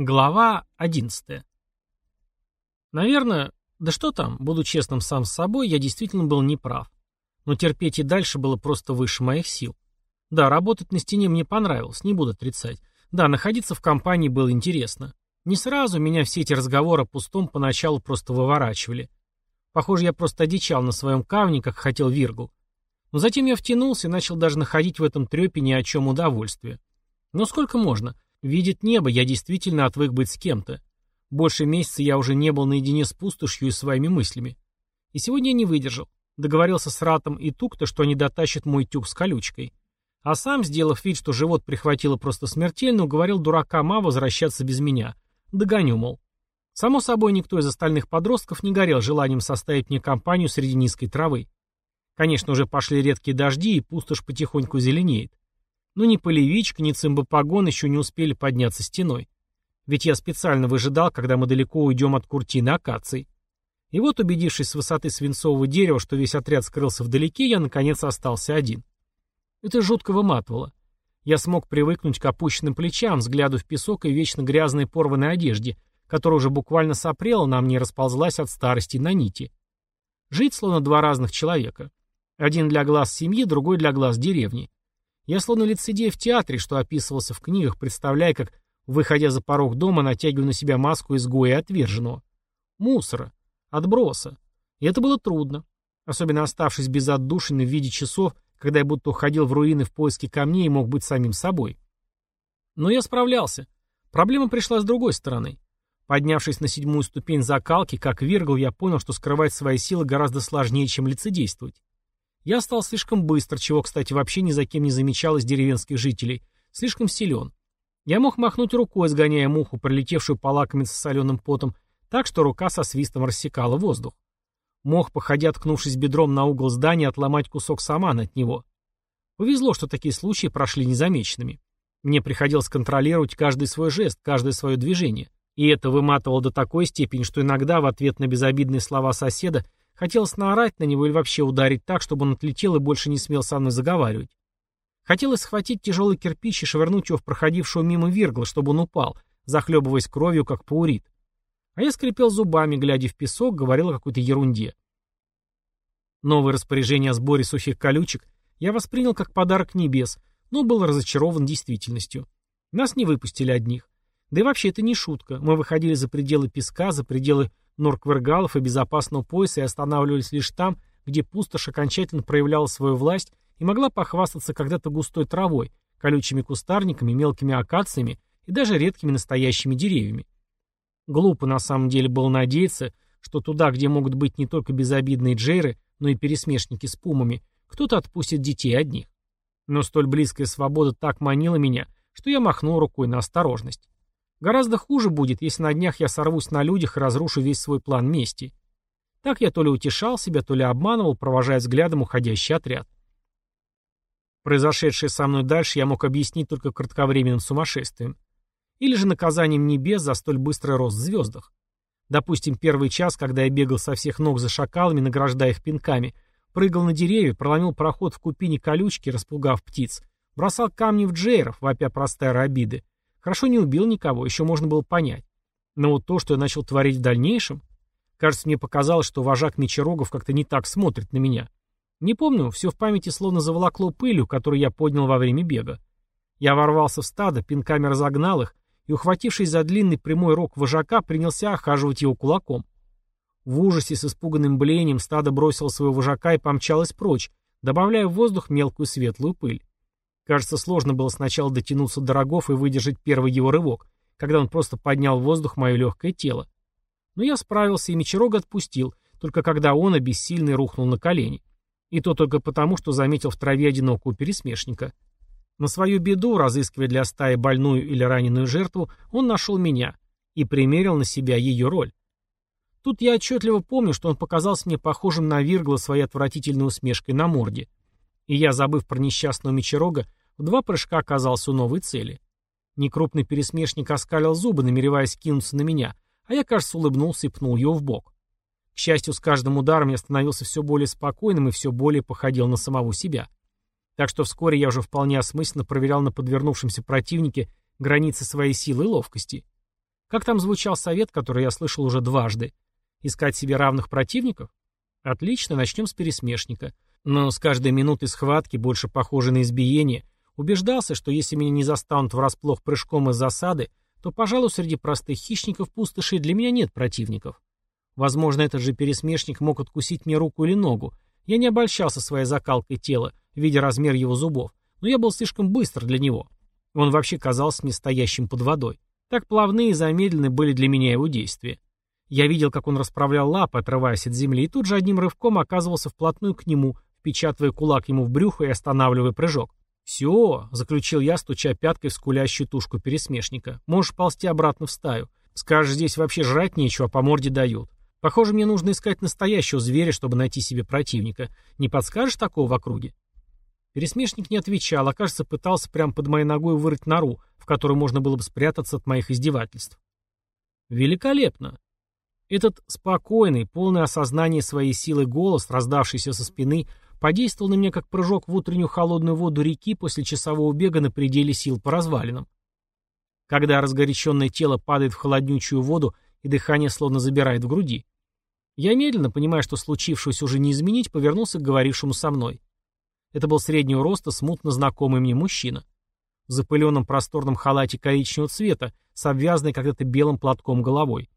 Глава 11. Наверное, да что там, буду честным сам с собой, я действительно был неправ. Но терпеть и дальше было просто выше моих сил. Да, работать на стене мне понравилось, не буду отрицать. Да, находиться в компании было интересно. Не сразу меня все эти разговоры пустом поначалу просто выворачивали. Похоже, я просто одичал на своем кавне, как хотел Виргл. Но затем я втянулся и начал даже находить в этом трепе ни о чем удовольствие. Но сколько можно? Видит небо, я действительно отвык быть с кем-то. Больше месяца я уже не был наедине с пустошью и своими мыслями. И сегодня я не выдержал. Договорился с Ратом и Тукто, что они дотащат мой тюк с колючкой. А сам, сделав вид, что живот прихватило просто смертельно, уговорил дурака Ма возвращаться без меня. Догоню, мол. Само собой, никто из остальных подростков не горел желанием составить мне компанию среди низкой травы. Конечно, уже пошли редкие дожди, и пустошь потихоньку зеленеет. Но ни полевичка, ни цимбопогон еще не успели подняться стеной. Ведь я специально выжидал, когда мы далеко уйдем от куртины акаций. И вот, убедившись с высоты свинцового дерева, что весь отряд скрылся вдалеке, я, наконец, остался один. Это жутко выматывало. Я смог привыкнуть к опущенным плечам, взгляду в песок и вечно грязной порванной одежде, которая уже буквально сопрела на мне и расползлась от старости на нити. Жить словно два разных человека. Один для глаз семьи, другой для глаз деревни. Я словно лицедей в театре, что описывался в книгах, представляя, как, выходя за порог дома, натягиваю на себя маску изгоя и отверженного. Мусора. Отброса. И это было трудно. Особенно оставшись без отдушины в виде часов, когда я будто уходил в руины в поиске камней и мог быть самим собой. Но я справлялся. Проблема пришла с другой стороны. Поднявшись на седьмую ступень закалки, как Виргл, я понял, что скрывать свои силы гораздо сложнее, чем лицедействовать. Я стал слишком быстр, чего, кстати, вообще ни за кем не замечал из деревенских жителей. Слишком силен. Я мог махнуть рукой, сгоняя муху, пролетевшую полакомиться соленым потом, так что рука со свистом рассекала воздух. Мог, походя, ткнувшись бедром на угол здания, отломать кусок самана от него. Повезло, что такие случаи прошли незамеченными. Мне приходилось контролировать каждый свой жест, каждое свое движение. И это выматывало до такой степени, что иногда в ответ на безобидные слова соседа Хотелось наорать на него или вообще ударить так, чтобы он отлетел и больше не смел со мной заговаривать. Хотелось схватить тяжелый кирпич и швырнуть его в проходившего мимо Виргла, чтобы он упал, захлебываясь кровью, как паурит. А я скрипел зубами, глядя в песок, говорил о какой-то ерунде. Новое распоряжение о сборе сухих колючек я воспринял как подарок небес, но был разочарован действительностью. Нас не выпустили одних. Да и вообще это не шутка. Мы выходили за пределы песка, за пределы норквергалов и безопасного пояса и останавливались лишь там, где пустошь окончательно проявляла свою власть и могла похвастаться когда-то густой травой, колючими кустарниками, мелкими акациями и даже редкими настоящими деревьями. Глупо на самом деле было надеяться, что туда, где могут быть не только безобидные джейры, но и пересмешники с пумами, кто-то отпустит детей одних. Но столь близкая свобода так манила меня, что я махнул рукой на осторожность. Гораздо хуже будет, если на днях я сорвусь на людях и разрушу весь свой план мести. Так я то ли утешал себя, то ли обманывал, провожая взглядом уходящий отряд. Произошедшее со мной дальше я мог объяснить только кратковременным сумасшествием. Или же наказанием небес за столь быстрый рост в звездах. Допустим, первый час, когда я бегал со всех ног за шакалами, награждая их пинками, прыгал на деревья, проломил проход в купине колючки, распугав птиц, бросал камни в джейров, вопя простая обиды, Хорошо не убил никого, еще можно было понять. Но вот то, что я начал творить в дальнейшем... Кажется, мне показалось, что вожак Мечерогов как-то не так смотрит на меня. Не помню, все в памяти словно заволокло пылью, которую я поднял во время бега. Я ворвался в стадо, пинками разогнал их, и, ухватившись за длинный прямой рог вожака, принялся охаживать его кулаком. В ужасе с испуганным блеянием стадо бросило своего вожака и помчалось прочь, добавляя в воздух мелкую светлую пыль. Кажется, сложно было сначала дотянуться до рогов и выдержать первый его рывок, когда он просто поднял в воздух мое легкое тело. Но я справился и мечерога отпустил, только когда он, обессильный, рухнул на колени. И то только потому, что заметил в траве одинокого пересмешника. На свою беду, разыскивая для стаи больную или раненую жертву, он нашел меня и примерил на себя ее роль. Тут я отчетливо помню, что он показался мне похожим на Виргла своей отвратительной усмешкой на морде. И я, забыв про несчастного мечерога, в два прыжка оказался у новой цели. Некрупный пересмешник оскалил зубы, намереваясь кинуться на меня, а я, кажется, улыбнулся и пнул его в бок. К счастью, с каждым ударом я становился все более спокойным и все более походил на самого себя. Так что вскоре я уже вполне осмысленно проверял на подвернувшемся противнике границы своей силы и ловкости. Как там звучал совет, который я слышал уже дважды? Искать себе равных противников? Отлично, начнем с пересмешника. Но с каждой минутой схватки, больше похожей на избиение, убеждался, что если меня не застанут врасплох прыжком из засады, то, пожалуй, среди простых хищников пустоши для меня нет противников. Возможно, этот же пересмешник мог откусить мне руку или ногу. Я не обольщался своей закалкой тела, видя размер его зубов, но я был слишком быстр для него. Он вообще казался мне стоящим под водой. Так плавные и замедленные были для меня его действия. Я видел, как он расправлял лапы, отрываясь от земли, и тут же одним рывком оказывался вплотную к нему, впечатывая кулак ему в брюхо и останавливая прыжок. «Все», — заключил я, стуча пяткой в скулящую тушку пересмешника, — «можешь ползти обратно в стаю. Скажешь, здесь вообще жрать нечего, а по морде дают. Похоже, мне нужно искать настоящего зверя, чтобы найти себе противника. Не подскажешь такого в округе?» Пересмешник не отвечал, а, кажется, пытался прямо под моей ногой вырыть нору, в которой можно было бы спрятаться от моих издевательств. «Великолепно!» Этот спокойный, полный осознания своей силы голос, раздавшийся со спины, подействовал на меня как прыжок в утреннюю холодную воду реки после часового бега на пределе сил по развалинам. Когда разгоряченное тело падает в холоднючую воду и дыхание словно забирает в груди. Я медленно, понимая, что случившееся уже не изменить, повернулся к говорившему со мной. Это был среднего роста, смутно знакомый мне мужчина. В запыленном просторном халате коричневого цвета, с обвязанной когда-то белым платком головой.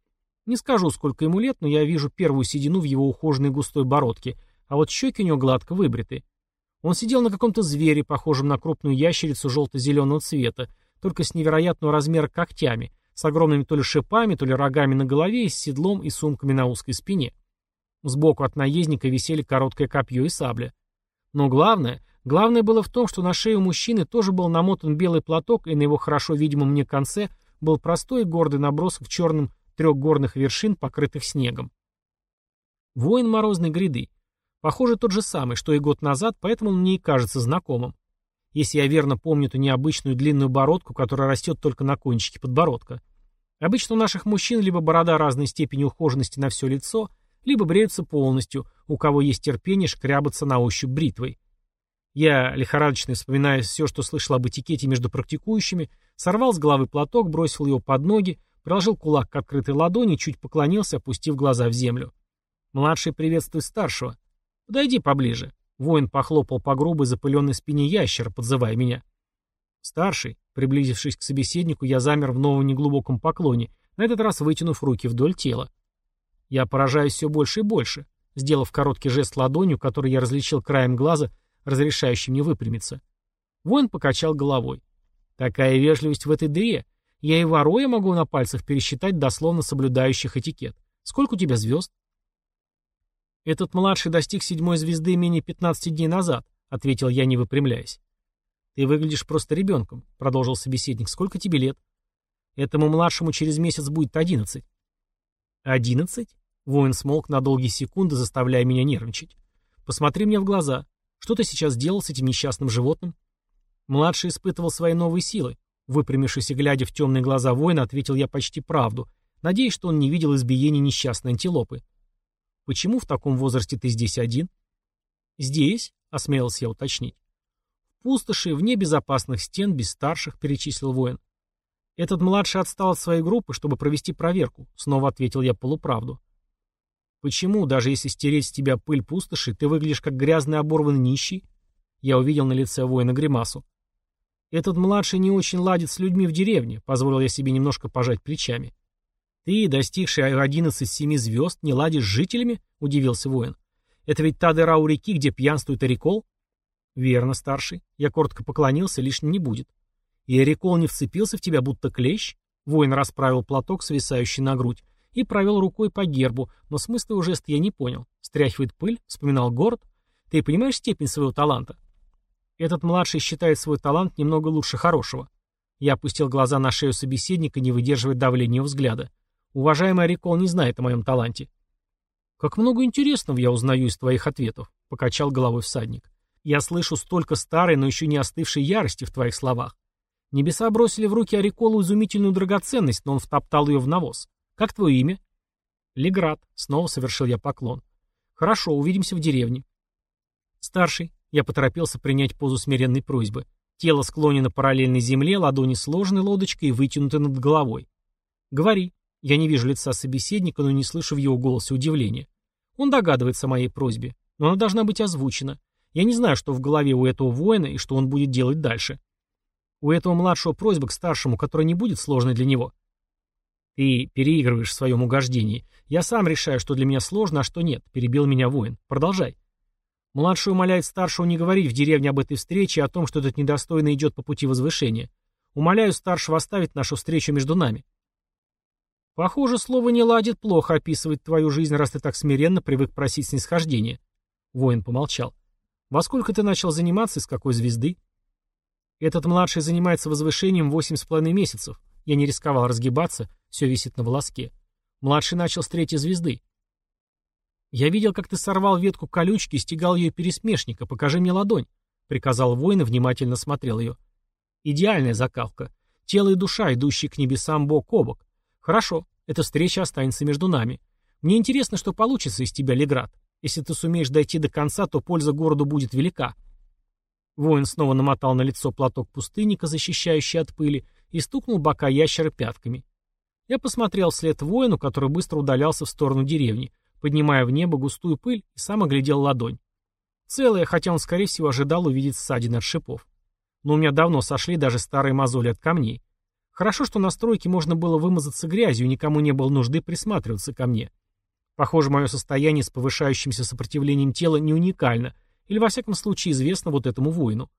Не скажу, сколько ему лет, но я вижу первую седину в его ухоженной густой бородке, а вот щеки у него гладко выбриты. Он сидел на каком-то звере, похожем на крупную ящерицу желто-зеленого цвета, только с невероятного размера когтями, с огромными то ли шипами, то ли рогами на голове и с седлом и сумками на узкой спине. Сбоку от наездника висели короткое копье и сабля. Но главное, главное было в том, что на шее у мужчины тоже был намотан белый платок, и на его хорошо видимом мне конце был простой и гордый набросок черным трех горных вершин, покрытых снегом. Воин морозной гряды. Похоже, тот же самый, что и год назад, поэтому он мне и кажется знакомым. Если я верно помню ту необычную длинную бородку, которая растет только на кончике подбородка. Обычно у наших мужчин либо борода разной степени ухоженности на все лицо, либо бреются полностью, у кого есть терпение шкрябаться на ощупь бритвой. Я, лихорадочно вспоминая все, что слышал об этикете между практикующими, сорвал с головы платок, бросил его под ноги, приложил кулак к открытой ладони, чуть поклонился, опустив глаза в землю. «Младший приветствует старшего. Подойди поближе». Воин похлопал по грубой запыленной спине ящера, подзывая меня. «Старший», приблизившись к собеседнику, я замер в новом неглубоком поклоне, на этот раз вытянув руки вдоль тела. Я поражаюсь все больше и больше, сделав короткий жест ладонью, который я различил краем глаза, разрешающий мне выпрямиться. Воин покачал головой. Такая вежливость в этой дыре. Я и воруя могу на пальцах пересчитать дословно соблюдающих этикет. Сколько у тебя звезд? Этот младший достиг седьмой звезды менее 15 дней назад, ответил я, не выпрямляясь. Ты выглядишь просто ребенком, продолжил собеседник. Сколько тебе лет? Этому младшему через месяц будет одиннадцать. Одиннадцать? Воин смолк на долгие секунды, заставляя меня нервничать. «Посмотри мне в глаза. Что ты сейчас делал с этим несчастным животным?» Младший испытывал свои новые силы. Выпрямившись и глядя в темные глаза воина, ответил я почти правду, надеясь, что он не видел избиения несчастной антилопы. «Почему в таком возрасте ты здесь один?» «Здесь?» — осмелился я уточнить. «В пустоши, вне безопасных стен, без старших», — перечислил воин. «Этот младший отстал от своей группы, чтобы провести проверку», — снова ответил я полуправду. Почему, даже если стереть с тебя пыль пустоши, ты выглядишь как грязный оборванный нищий? Я увидел на лице воина гримасу. Этот младший не очень ладит с людьми в деревне, позволил я себе немножко пожать плечами. Ты, достигший одиннадцать семи звезд, не ладишь с жителями? Удивился воин. Это ведь та дыра у реки, где пьянствует Орикол? Верно, старший. Я коротко поклонился, лишним не будет. И Орикол не вцепился в тебя, будто клещ? Воин расправил платок, свисающий на грудь и провел рукой по гербу, но смысла его жеста я не понял. Стряхивает пыль, вспоминал город. Ты понимаешь степень своего таланта? Этот младший считает свой талант немного лучше хорошего. Я опустил глаза на шею собеседника, не выдерживая давления взгляда. Уважаемый Рикол не знает о моем таланте. «Как много интересного я узнаю из твоих ответов», — покачал головой всадник. «Я слышу столько старой, но еще не остывшей ярости в твоих словах. Небеса бросили в руки Ориколу изумительную драгоценность, но он втоптал ее в навоз. «Как твое имя?» «Леград», — снова совершил я поклон. «Хорошо, увидимся в деревне». «Старший», — я поторопился принять позу смиренной просьбы. Тело склонено параллельно земле, ладони сложены лодочкой и вытянуты над головой. «Говори». Я не вижу лица собеседника, но не слышу в его голосе удивления. Он догадывается о моей просьбе, но она должна быть озвучена. Я не знаю, что в голове у этого воина и что он будет делать дальше. У этого младшего просьба к старшему, которая не будет сложной для него. Ты переигрываешь в своем угождении. Я сам решаю, что для меня сложно, а что нет, перебил меня воин. Продолжай. Младший умоляет старшего не говорить в деревне об этой встрече и о том, что этот недостойный идет по пути возвышения. Умоляю старшего оставить нашу встречу между нами. Похоже, слово «не ладит» плохо описывает твою жизнь, раз ты так смиренно привык просить снисхождения. Воин помолчал. Во сколько ты начал заниматься и с какой звезды? Этот младший занимается возвышением восемь с половиной месяцев. Я не рисковал разгибаться, все висит на волоске. Младший начал с третьей звезды. «Я видел, как ты сорвал ветку колючки и стегал ее пересмешника. Покажи мне ладонь», — приказал воин и внимательно смотрел ее. «Идеальная закалка. Тело и душа, идущие к небесам бок о бок. Хорошо, эта встреча останется между нами. Мне интересно, что получится из тебя, Леград. Если ты сумеешь дойти до конца, то польза городу будет велика». Воин снова намотал на лицо платок пустынника, защищающий от пыли, и стукнул бока ящера пятками. Я посмотрел вслед воину, который быстро удалялся в сторону деревни, поднимая в небо густую пыль, и сам оглядел ладонь. Целая, хотя он, скорее всего, ожидал увидеть ссадины от шипов. Но у меня давно сошли даже старые мозоли от камней. Хорошо, что на стройке можно было вымазаться грязью, никому не было нужды присматриваться ко мне. Похоже, мое состояние с повышающимся сопротивлением тела не уникально, или во всяком случае известно вот этому воину.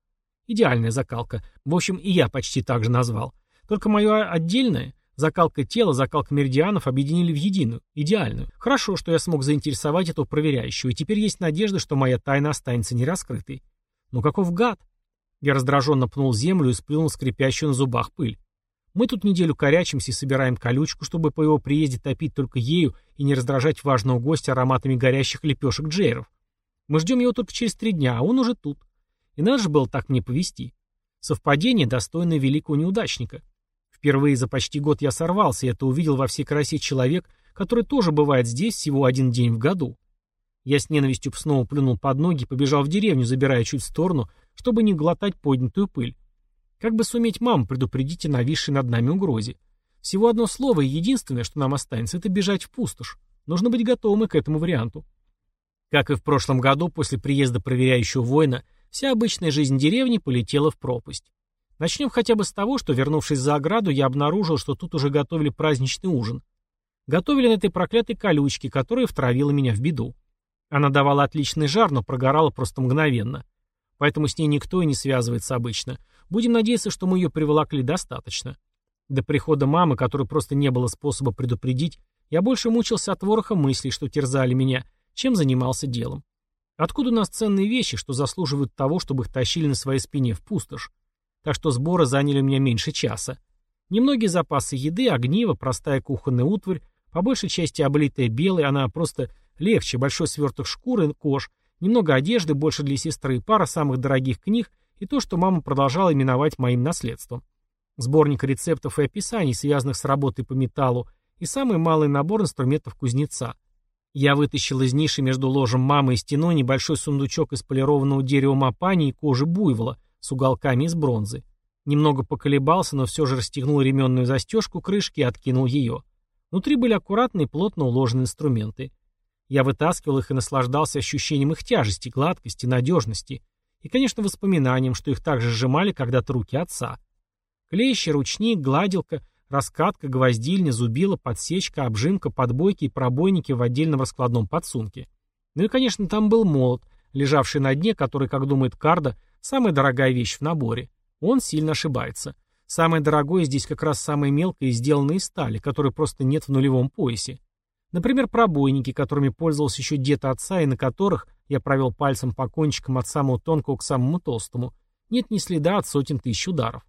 Идеальная закалка. В общем, и я почти так же назвал. Только мое отдельное, Закалка тела, закалка меридианов объединили в единую, идеальную. Хорошо, что я смог заинтересовать этого проверяющего, и теперь есть надежда, что моя тайна останется нераскрытой. Но каков гад? Я раздраженно пнул землю и сплюнул скрипящую на зубах пыль. Мы тут неделю корячимся и собираем колючку, чтобы по его приезде топить только ею и не раздражать важного гостя ароматами горящих лепешек джейров. Мы ждем его только через три дня, а он уже тут. И надо же было так мне повести. Совпадение, достойное великого неудачника. Впервые за почти год я сорвался, и это увидел во всей красе человек, который тоже бывает здесь всего один день в году. Я с ненавистью снова плюнул под ноги и побежал в деревню, забирая чуть в сторону, чтобы не глотать поднятую пыль. Как бы суметь маму предупредить о нависшей над нами угрозе? Всего одно слово, и единственное, что нам останется, это бежать в пустошь. Нужно быть готовым к этому варианту. Как и в прошлом году, после приезда проверяющего воина, вся обычная жизнь деревни полетела в пропасть. Начнем хотя бы с того, что, вернувшись за ограду, я обнаружил, что тут уже готовили праздничный ужин. Готовили на этой проклятой колючке, которая втравила меня в беду. Она давала отличный жар, но прогорала просто мгновенно. Поэтому с ней никто и не связывается обычно. Будем надеяться, что мы ее приволокли достаточно. До прихода мамы, которой просто не было способа предупредить, я больше мучился от вороха мыслей, что терзали меня, чем занимался делом. Откуда у нас ценные вещи, что заслуживают того, чтобы их тащили на своей спине в пустошь? так что сборы заняли у меня меньше часа. Немногие запасы еды, огниво, простая кухонная утварь, по большей части облитая белой, она просто легче, большой сверток шкуры, кож, немного одежды, больше для сестры, пара самых дорогих книг и то, что мама продолжала именовать моим наследством. Сборник рецептов и описаний, связанных с работой по металлу, и самый малый набор инструментов кузнеца. Я вытащил из ниши между ложем мамы и стеной небольшой сундучок из полированного дерева мапани и кожи буйвола, с уголками из бронзы. Немного поколебался, но все же расстегнул ременную застежку крышки и откинул ее. Внутри были аккуратные, плотно уложены инструменты. Я вытаскивал их и наслаждался ощущением их тяжести, гладкости, надежности. И, конечно, воспоминанием, что их также сжимали когда-то руки отца. Клещи, ручник, гладилка, раскатка, гвоздильня, зубила, подсечка, обжимка, подбойки и пробойники в отдельном раскладном подсумке. Ну и, конечно, там был молот, лежавший на дне, который, как думает Карда, Самая дорогая вещь в наборе. Он сильно ошибается. Самое дорогое здесь как раз самое мелкое и сделанное из стали, которой просто нет в нулевом поясе. Например, пробойники, которыми пользовался еще дед отца и на которых я провел пальцем по кончикам от самого тонкого к самому толстому. Нет ни следа от сотен тысяч ударов.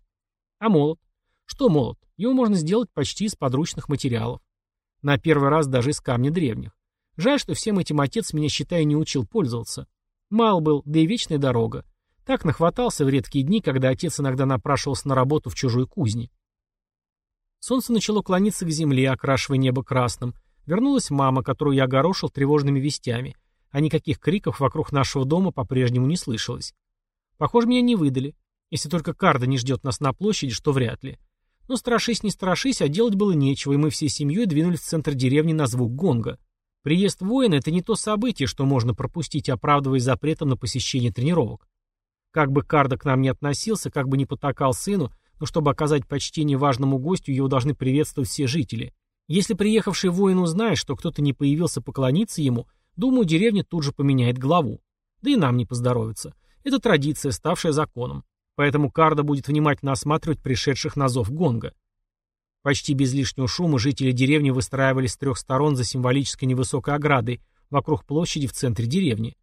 А молот? Что молот? Его можно сделать почти из подручных материалов. На первый раз даже из камня древних. Жаль, что всем этим отец меня, считая, не учил пользоваться. Мал был, да и вечная дорога. Так нахватался в редкие дни, когда отец иногда напрашивался на работу в чужой кузне. Солнце начало клониться к земле, окрашивая небо красным. Вернулась мама, которую я огорошил тревожными вестями, а никаких криков вокруг нашего дома по-прежнему не слышалось. Похоже, меня не выдали. Если только Карда не ждет нас на площади, что вряд ли. Но страшись не страшись, а делать было нечего, и мы всей семьей двинулись в центр деревни на звук гонга. Приезд воина – это не то событие, что можно пропустить, оправдываясь запретом на посещение тренировок. Как бы Карда к нам не относился, как бы не потакал сыну, но чтобы оказать почтение важному гостю, его должны приветствовать все жители. Если приехавший воин узнает, что кто-то не появился поклониться ему, думаю, деревня тут же поменяет главу. Да и нам не поздоровится. Это традиция, ставшая законом. Поэтому Карда будет внимательно осматривать пришедших на зов гонга. Почти без лишнего шума жители деревни выстраивались с трех сторон за символической невысокой оградой вокруг площади в центре деревни.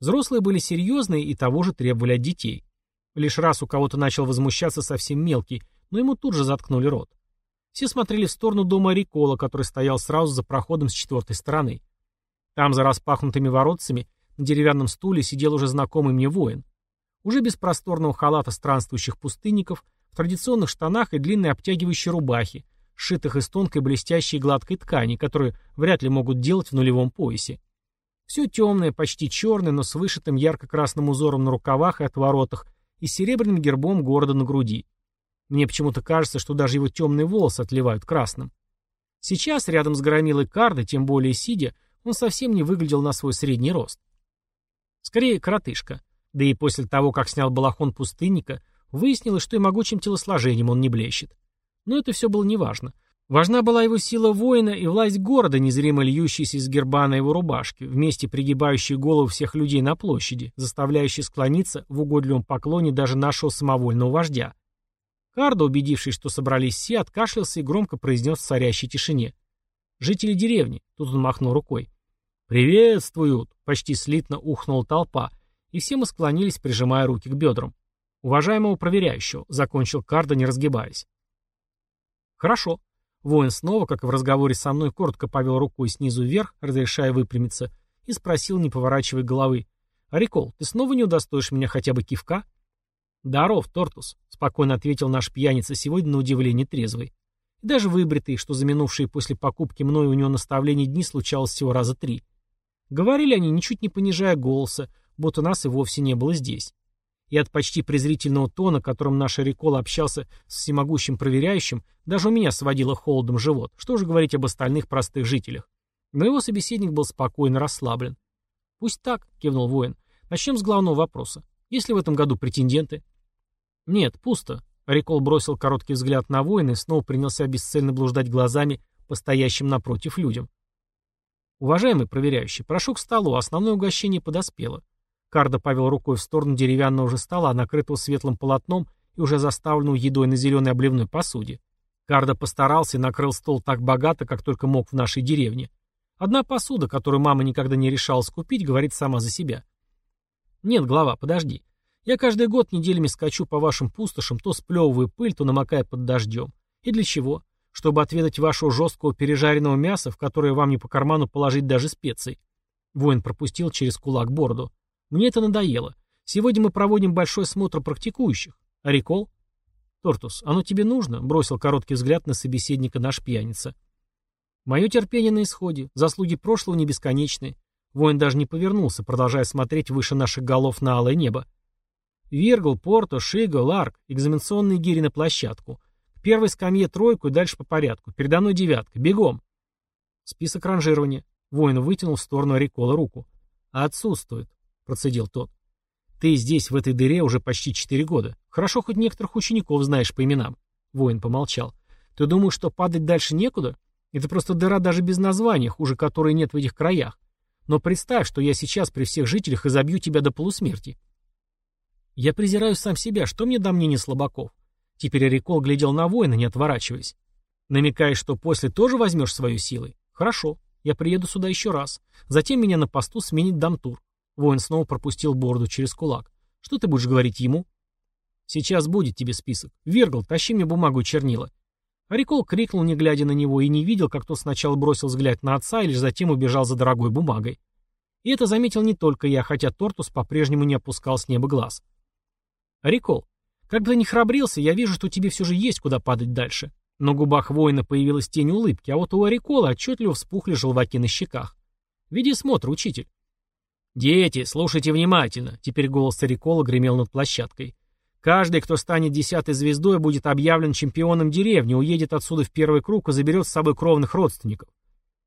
Взрослые были серьезные и того же требовали от детей. Лишь раз у кого-то начал возмущаться совсем мелкий, но ему тут же заткнули рот. Все смотрели в сторону дома Рикола, который стоял сразу за проходом с четвертой стороны. Там, за распахнутыми воротцами, на деревянном стуле сидел уже знакомый мне воин. Уже без просторного халата странствующих пустынников, в традиционных штанах и длинной обтягивающей рубахе, сшитых из тонкой блестящей гладкой ткани, которые вряд ли могут делать в нулевом поясе. Все темное, почти черное, но с вышитым ярко-красным узором на рукавах и отворотах и серебряным гербом города на груди. Мне почему-то кажется, что даже его темные волосы отливают красным. Сейчас, рядом с громилой Карда, тем более сидя, он совсем не выглядел на свой средний рост. Скорее, коротышка. Да и после того, как снял балахон пустынника, выяснилось, что и могучим телосложением он не блещет. Но это все было неважно. Важна была его сила воина и власть города, незримо льющаяся из герба на его рубашке, вместе пригибающие голову всех людей на площади, заставляющие склониться в угодливом поклоне даже нашего самовольного вождя. Кардо, убедившись, что собрались все, откашлялся и громко произнес в царящей тишине. «Жители деревни», — тут он махнул рукой. «Приветствуют!» — почти слитно ухнула толпа, и все мы склонились, прижимая руки к бедрам. «Уважаемого проверяющего», — закончил Кардо, не разгибаясь. «Хорошо». Воин снова, как и в разговоре со мной, коротко повел рукой снизу вверх, разрешая выпрямиться, и спросил, не поворачивая головы. «Арикол, ты снова не удостоишь меня хотя бы кивка?» «Даров, Тортус», — спокойно ответил наш пьяница, сегодня на удивление трезвый. И даже выбритый, что за минувшие после покупки мной у него наставления дни случалось всего раза три. Говорили они, ничуть не понижая голоса, будто нас и вовсе не было здесь. И от почти презрительного тона, которым наш Рикол общался с всемогущим проверяющим, даже у меня сводило холодом живот. Что же говорить об остальных простых жителях? Но его собеседник был спокойно расслаблен. «Пусть так», — кивнул воин. «Начнем с главного вопроса. Есть ли в этом году претенденты?» «Нет, пусто». Рикол бросил короткий взгляд на воина и снова принялся бесцельно блуждать глазами по стоящим напротив людям. «Уважаемый проверяющий, прошу к столу, основное угощение подоспело. Кардо повел рукой в сторону деревянного же стола, накрытого светлым полотном и уже заставленного едой на зеленой обливной посуде. Кардо постарался и накрыл стол так богато, как только мог в нашей деревне. Одна посуда, которую мама никогда не решалась купить, говорит сама за себя. Нет, глава, подожди. Я каждый год неделями скачу по вашим пустошам, то сплевываю пыль, то намокая под дождем. И для чего? Чтобы отведать вашего жесткого пережаренного мяса, в которое вам не по карману положить даже специй. Воин пропустил через кулак бороду. Мне это надоело. Сегодня мы проводим большой смотр практикующих. А рекол? Тортус, оно тебе нужно? Бросил короткий взгляд на собеседника наш пьяница. Мое терпение на исходе. Заслуги прошлого не бесконечны. Воин даже не повернулся, продолжая смотреть выше наших голов на алое небо. Вергл, Порто, Шиго, Ларк, экзаменационные гири на площадку. К первой скамье тройку и дальше по порядку. Передо мной девятка. Бегом. Список ранжирования. Воин вытянул в сторону Рикола руку. Отсутствует. — процедил тот. «Ты здесь, в этой дыре, уже почти четыре года. Хорошо, хоть некоторых учеников знаешь по именам». Воин помолчал. «Ты думаешь, что падать дальше некуда? Это просто дыра даже без названия, хуже которой нет в этих краях. Но представь, что я сейчас при всех жителях изобью тебя до полусмерти». Я презираю сам себя, что мне до мнения слабаков. Теперь Рикол глядел на воина, не отворачиваясь. Намекаешь, что после тоже возьмешь свою силой? Хорошо, я приеду сюда еще раз. Затем меня на посту сменит Дамтур. Воин снова пропустил бороду через кулак. «Что ты будешь говорить ему?» «Сейчас будет тебе список. Вергл, тащи мне бумагу и чернила». Арикол крикнул, не глядя на него, и не видел, как тот сначала бросил взгляд на отца и лишь затем убежал за дорогой бумагой. И это заметил не только я, хотя Тортус по-прежнему не опускал с неба глаз. «Арикол, как бы ты храбрился, я вижу, что тебе все же есть куда падать дальше». На губах воина появилась тень улыбки, а вот у Арикола отчетливо вспухли желваки на щеках. «Веди смотр, учитель». «Дети, слушайте внимательно!» Теперь голос Рикола гремел над площадкой. Каждый, кто станет десятой звездой, будет объявлен чемпионом деревни, уедет отсюда в первый круг и заберет с собой кровных родственников.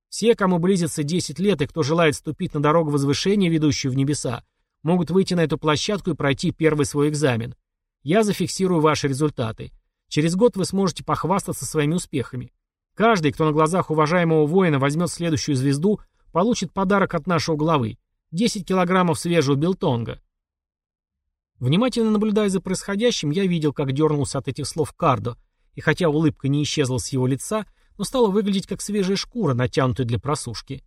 Все, кому близится 10 лет и кто желает ступить на дорогу возвышения, ведущую в небеса, могут выйти на эту площадку и пройти первый свой экзамен. Я зафиксирую ваши результаты. Через год вы сможете похвастаться своими успехами. Каждый, кто на глазах уважаемого воина возьмет следующую звезду, получит подарок от нашего главы. 10 килограммов свежего билтонга. Внимательно наблюдая за происходящим, я видел, как дернулся от этих слов Кардо, и хотя улыбка не исчезла с его лица, но стала выглядеть как свежая шкура, натянутая для просушки.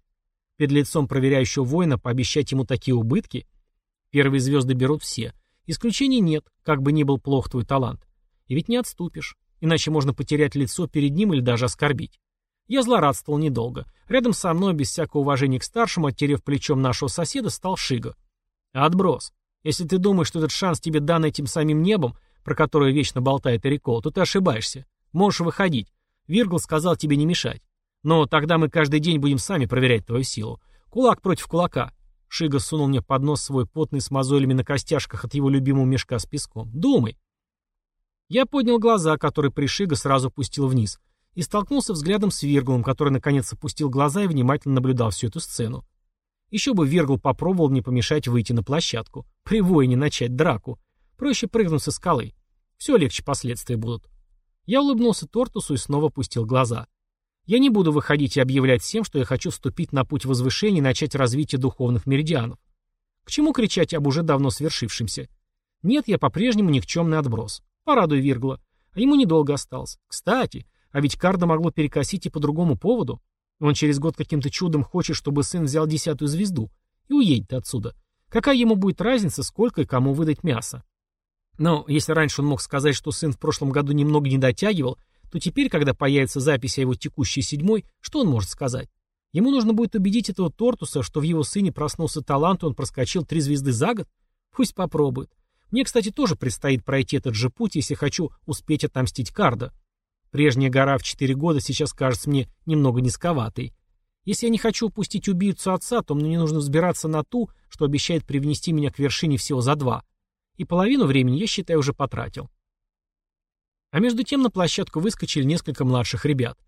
Перед лицом проверяющего воина пообещать ему такие убытки? Первые звезды берут все. Исключений нет, как бы ни был плох твой талант. И ведь не отступишь, иначе можно потерять лицо перед ним или даже оскорбить. Я злорадствовал недолго. Рядом со мной, без всякого уважения к старшему, оттерев плечом нашего соседа, стал Шига. Отброс. Если ты думаешь, что этот шанс тебе дан этим самим небом, про которое вечно болтает Эрикол, то ты ошибаешься. Можешь выходить. Виргл сказал тебе не мешать. Но тогда мы каждый день будем сами проверять твою силу. Кулак против кулака. Шига сунул мне под нос свой потный с мозолями на костяшках от его любимого мешка с песком. Думай. Я поднял глаза, которые при Шига сразу пустил вниз, и столкнулся взглядом с Вирглом, который наконец опустил глаза и внимательно наблюдал всю эту сцену. Еще бы Вергл попробовал не помешать выйти на площадку. При воине начать драку. Проще прыгнуть со скалы. Все легче последствия будут. Я улыбнулся Тортусу и снова опустил глаза. Я не буду выходить и объявлять всем, что я хочу вступить на путь возвышения и начать развитие духовных меридианов. К чему кричать об уже давно свершившемся? Нет, я по-прежнему никчемный отброс. Порадуй Виргла. А ему недолго осталось. Кстати, а ведь Карда могло перекосить и по другому поводу. Он через год каким-то чудом хочет, чтобы сын взял десятую звезду и уедет отсюда. Какая ему будет разница, сколько и кому выдать мясо? Но если раньше он мог сказать, что сын в прошлом году немного не дотягивал, то теперь, когда появится запись о его текущей седьмой, что он может сказать? Ему нужно будет убедить этого Тортуса, что в его сыне проснулся талант, и он проскочил три звезды за год? Пусть попробует. Мне, кстати, тоже предстоит пройти этот же путь, если хочу успеть отомстить Карда. Прежняя гора в четыре года сейчас кажется мне немного низковатой. Если я не хочу упустить убийцу отца, то мне нужно взбираться на ту, что обещает привнести меня к вершине всего за два и половину времени я, считай, уже потратил. А между тем на площадку выскочили несколько младших ребят.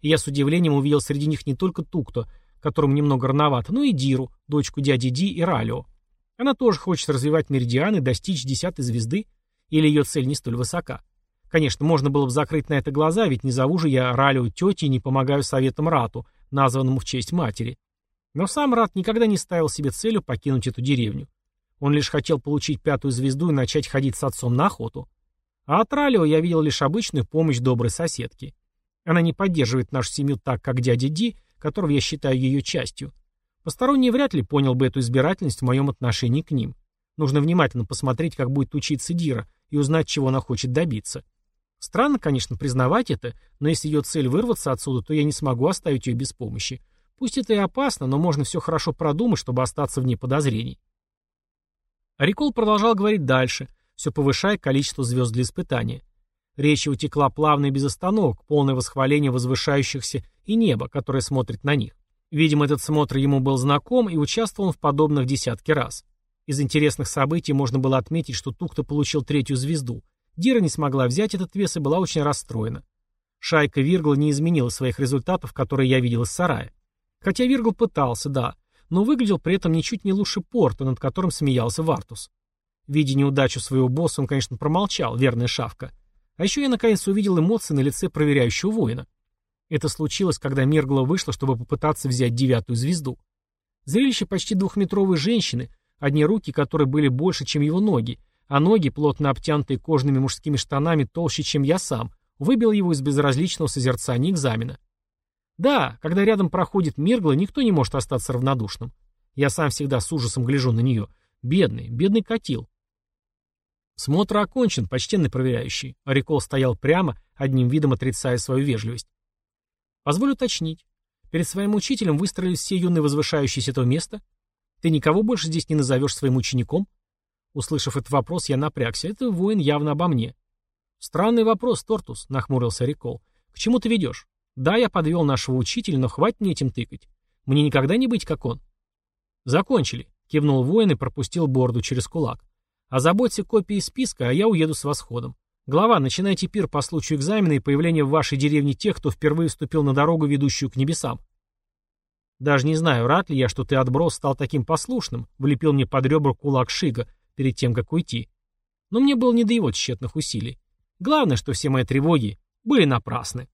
И я с удивлением увидел среди них не только Тукто, которому немного рановато, но и Диру, дочку дяди Ди и Ралио. Она тоже хочет развивать меридианы, достичь десятой звезды, или ее цель не столь высока. Конечно, можно было бы закрыть на это глаза, ведь не зову же я Ралио тети и не помогаю советам Рату, названному в честь матери. Но сам Рат никогда не ставил себе целью покинуть эту деревню. Он лишь хотел получить пятую звезду и начать ходить с отцом на охоту. А от Ралио я видел лишь обычную помощь доброй соседки. Она не поддерживает нашу семью так, как дядя Ди, которого я считаю ее частью. Посторонний вряд ли понял бы эту избирательность в моем отношении к ним. Нужно внимательно посмотреть, как будет учиться Дира, и узнать, чего она хочет добиться. Странно, конечно, признавать это, но если ее цель вырваться отсюда, то я не смогу оставить ее без помощи. Пусть это и опасно, но можно все хорошо продумать, чтобы остаться вне подозрений. Рикол продолжал говорить дальше, все повышая количество звезд для испытания. Речь его текла плавно и без остановок, полное восхваление возвышающихся и неба, которое смотрит на них. Видимо, этот смотр ему был знаком, и участвовал он в подобных десятки раз. Из интересных событий можно было отметить, что Тукта получил третью звезду. Дира не смогла взять этот вес и была очень расстроена. Шайка Виргла не изменила своих результатов, которые я видел из сарая. Хотя Виргл пытался, да, но выглядел при этом ничуть не лучше порта, над которым смеялся Вартус. Видя неудачу своего босса, он, конечно, промолчал, верная шавка. А еще я наконец увидел эмоции на лице проверяющего воина. Это случилось, когда Мергла вышла, чтобы попытаться взять девятую звезду. Зрелище почти двухметровой женщины, одни руки которые были больше, чем его ноги, а ноги, плотно обтянутые кожаными мужскими штанами, толще, чем я сам, выбил его из безразличного созерцания экзамена. Да, когда рядом проходит Миргла, никто не может остаться равнодушным. Я сам всегда с ужасом гляжу на нее. Бедный, бедный котил. Смотр окончен, почтенный проверяющий. Орикол стоял прямо, одним видом отрицая свою вежливость. Позволю уточнить. Перед своим учителем выстроились все юные возвышающиеся этого места? Ты никого больше здесь не назовешь своим учеником? Услышав этот вопрос, я напрягся. Это воин явно обо мне. Странный вопрос, Тортус, нахмурился Рикол. К чему ты ведешь? Да, я подвел нашего учителя, но хватит мне этим тыкать. Мне никогда не быть, как он. Закончили. Кивнул воин и пропустил борду через кулак. Озаботься копией списка, а я уеду с восходом. Глава, начинайте пир по случаю экзамена и появления в вашей деревне тех, кто впервые вступил на дорогу, ведущую к небесам. Даже не знаю, рад ли я, что ты, отброс, стал таким послушным, влепил мне под ребра кулак Шига перед тем, как уйти. Но мне было не до его тщетных усилий. Главное, что все мои тревоги были напрасны.